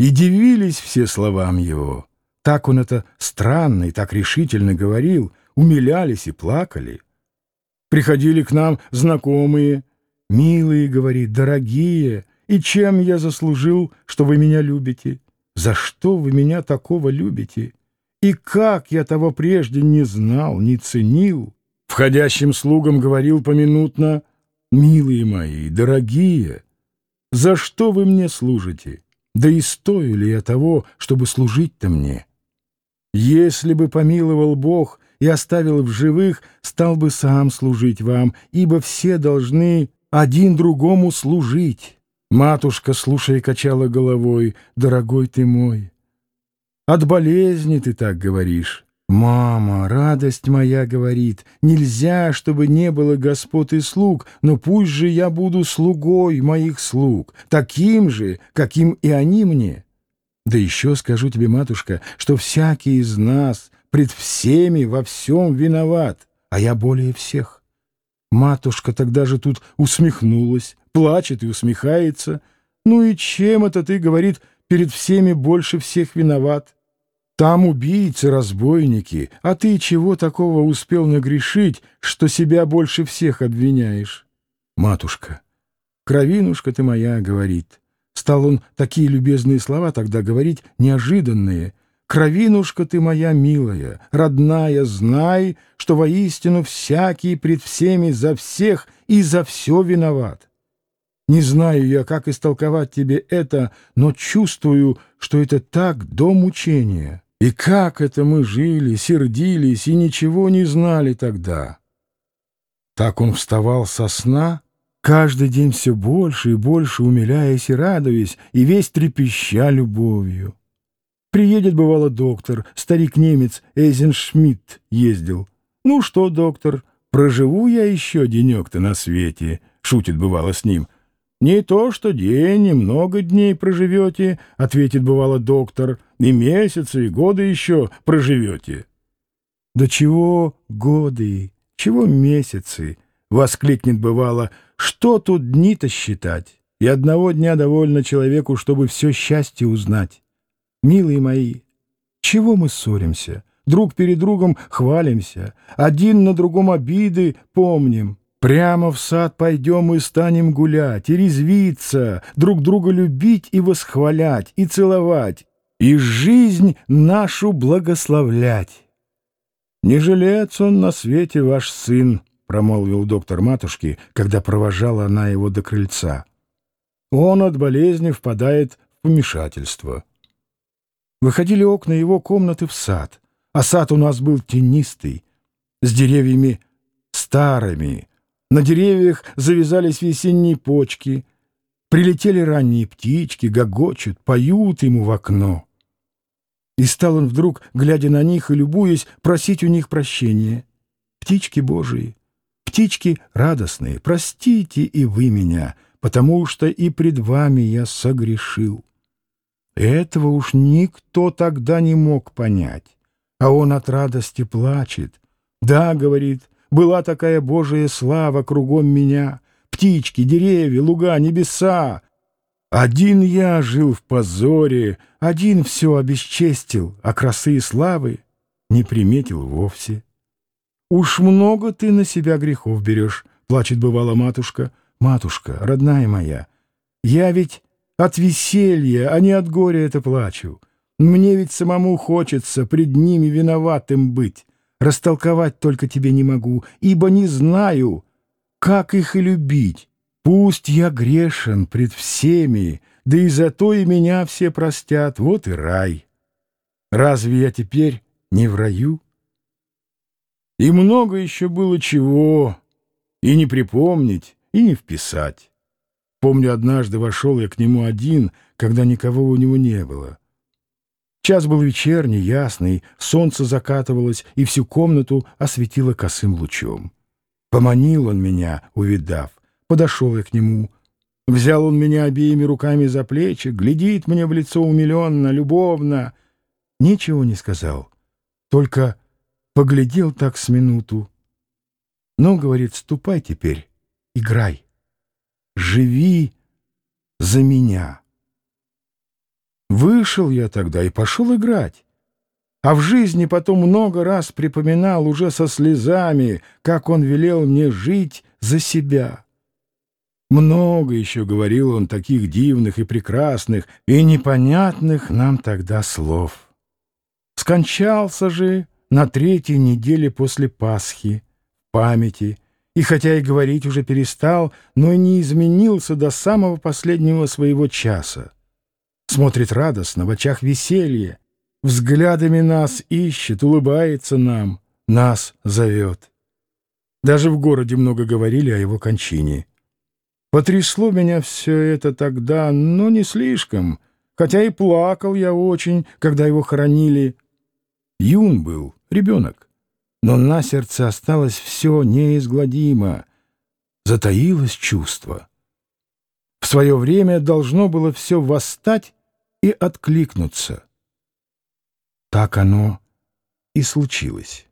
И дивились все словам его. Так он это странно и так решительно говорил, умилялись и плакали. Приходили к нам знакомые. «Милые, — говорит, — дорогие, и чем я заслужил, что вы меня любите? За что вы меня такого любите? И как я того прежде не знал, не ценил?» Входящим слугам говорил поминутно, «Милые мои, дорогие, за что вы мне служите? Да и стою ли я того, чтобы служить-то мне? Если бы помиловал Бог и оставил в живых, стал бы сам служить вам, ибо все должны один другому служить». Матушка, слушая, качала головой, «Дорогой ты мой, от болезни ты так говоришь». «Мама, радость моя, — говорит, — нельзя, чтобы не было господ и слуг, но пусть же я буду слугой моих слуг, таким же, каким и они мне. Да еще скажу тебе, матушка, что всякий из нас пред всеми во всем виноват, а я более всех». Матушка тогда же тут усмехнулась, плачет и усмехается. «Ну и чем это ты, — говорит, — перед всеми больше всех виноват?» Там убийцы, разбойники, а ты чего такого успел нагрешить, что себя больше всех обвиняешь? Матушка, кровинушка ты моя, — говорит. Стал он такие любезные слова тогда говорить, неожиданные. Кровинушка ты моя милая, родная, знай, что воистину всякий пред всеми за всех и за все виноват. Не знаю я, как истолковать тебе это, но чувствую, что это так до мучения. И как это мы жили, сердились и ничего не знали тогда. Так он вставал со сна, каждый день все больше и больше умиляясь и радуясь, и весь трепеща любовью. Приедет, бывало, доктор, старик-немец Эйзеншмидт ездил. «Ну что, доктор, проживу я еще денек-то на свете», — шутит, бывало, с ним — «Не то что день, и много дней проживете», — ответит бывало доктор, — «и месяцы, и годы еще проживете». «Да чего годы, чего месяцы?» — воскликнет бывало. «Что тут дни-то считать? И одного дня довольно человеку, чтобы все счастье узнать. Милые мои, чего мы ссоримся? Друг перед другом хвалимся, один на другом обиды помним». Прямо в сад пойдем и станем гулять, и резвиться, друг друга любить и восхвалять, и целовать, и жизнь нашу благословлять. «Не жилец он на свете, ваш сын», — промолвил доктор матушки, когда провожала она его до крыльца. «Он от болезни впадает в помешательство». Выходили окна его комнаты в сад, а сад у нас был тенистый, с деревьями старыми, на деревьях завязались весенние почки, прилетели ранние птички, гогочут, поют ему в окно. И стал он вдруг, глядя на них и любуясь, просить у них прощения. «Птички Божии, птички радостные, простите и вы меня, потому что и пред вами я согрешил». Этого уж никто тогда не мог понять, а он от радости плачет. «Да, — говорит, была такая Божия слава кругом меня, птички, деревья, луга, небеса. Один я жил в позоре, один все обесчестил, а красы и славы не приметил вовсе. Уж много ты на себя грехов берешь, плачет бывала матушка. Матушка, родная моя, я ведь от веселья, а не от горя это плачу. Мне ведь самому хочется пред ними виноватым быть. Растолковать только тебе не могу, ибо не знаю, как их и любить. Пусть я грешен пред всеми, да и зато и меня все простят, вот и рай. Разве я теперь не в раю? И много еще было чего, и не припомнить, и не вписать. Помню, однажды вошел я к нему один, когда никого у него не было. Час был вечерний, ясный, солнце закатывалось и всю комнату осветило косым лучом. Поманил он меня, увидав, подошел я к нему. Взял он меня обеими руками за плечи, глядит мне в лицо умиленно, любовно. Ничего не сказал, только поглядел так с минуту. Ну, говорит, ступай теперь, играй, живи за меня. Вышел я тогда и пошел играть. А в жизни потом много раз припоминал уже со слезами, как он велел мне жить за себя. Много еще говорил он таких дивных и прекрасных и непонятных нам тогда слов. Скончался же на третьей неделе после Пасхи, памяти, и хотя и говорить уже перестал, но и не изменился до самого последнего своего часа. Смотрит радостно, в очах веселье, взглядами нас ищет, улыбается нам, нас зовет. Даже в городе много говорили о его кончине. Потрясло меня все это тогда, но не слишком, хотя и плакал я очень, когда его хоронили. Юн был, ребенок, но на сердце осталось все неизгладимо, затаилось чувство. В свое время должно было все восстать и откликнуться. Так оно и случилось.